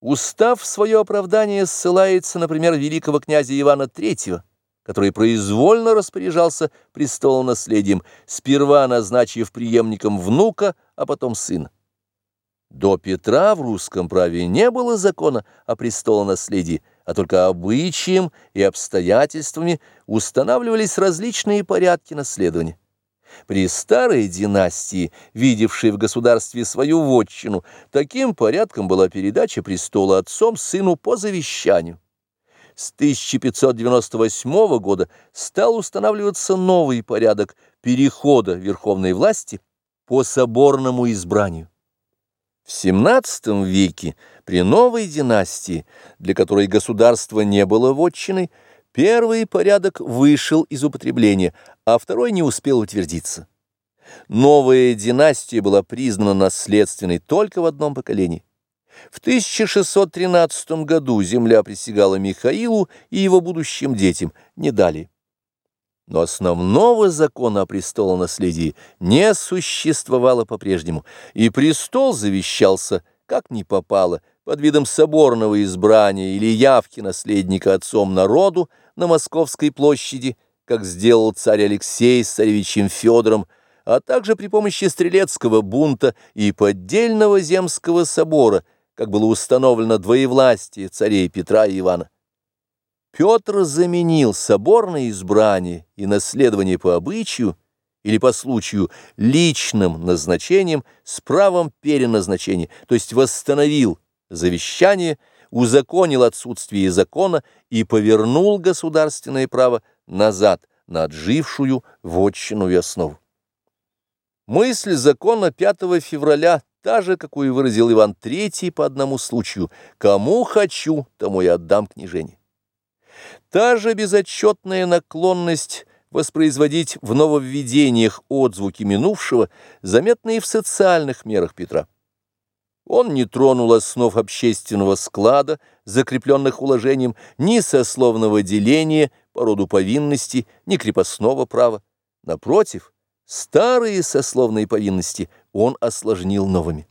Устав в свое оправдание ссылается, например, великого князя Ивана III, который произвольно распоряжался престолонаследием, сперва назначив преемником внука, а потом сына. До Петра в русском праве не было закона о престолонаследии, а только обычаем и обстоятельствами устанавливались различные порядки наследования. При старой династии, видевшей в государстве свою вотчину, таким порядком была передача престола отцом сыну по завещанию. С 1598 года стал устанавливаться новый порядок перехода верховной власти по соборному избранию. В XVII веке при новой династии, для которой государство не было вотчиной, Первый порядок вышел из употребления, а второй не успел утвердиться. Новая династия была признана наследственной только в одном поколении. В 1613 году земля присягала Михаилу и его будущим детям, не далее. Но основного закона о престолонаследии не существовало по-прежнему, и престол завещался, как ни попало, под видом соборного избрания или явки наследника отцом народу на Московской площади, как сделал царь Алексей с царевичем Федором, а также при помощи стрелецкого бунта и поддельного земского собора, как было установлено двоевластие царей Петра и Ивана. Петр заменил соборное избрание и наследование по обычаю или по случаю личным назначением с правом переназначения, то есть восстановил завещание, узаконил отсутствие закона и повернул государственное право назад на отжившую вотчину и основу. Мысль закона 5 февраля та же, какую выразил Иван III по одному случаю «Кому хочу, тому и отдам княжение». Та же безотчетная наклонность воспроизводить в нововведениях отзвуки минувшего заметна и в социальных мерах Петра. Он не тронул основ общественного склада, закрепленных уложением, ни сословного деления по роду повинности, ни крепостного права. Напротив, старые сословные повинности он осложнил новыми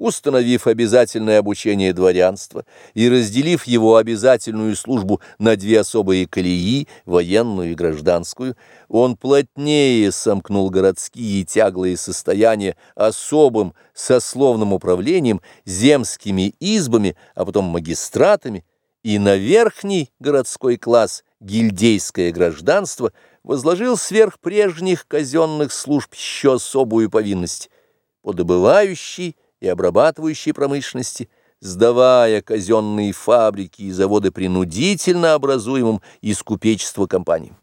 установив обязательное обучение дворянства и разделив его обязательную службу на две особые колеи, военную и гражданскую, он плотнее сомкнул городские тяглые состояния особым сословным управлением, земскими избами, а потом магистратами, и на верхний городской класс, гильдейское гражданство, возложил сверх прежних казенных служб еще особую повинность, подобывающий и обрабатывающей промышленности, сдавая казенные фабрики и заводы принудительно образуемым из купечества компаниям.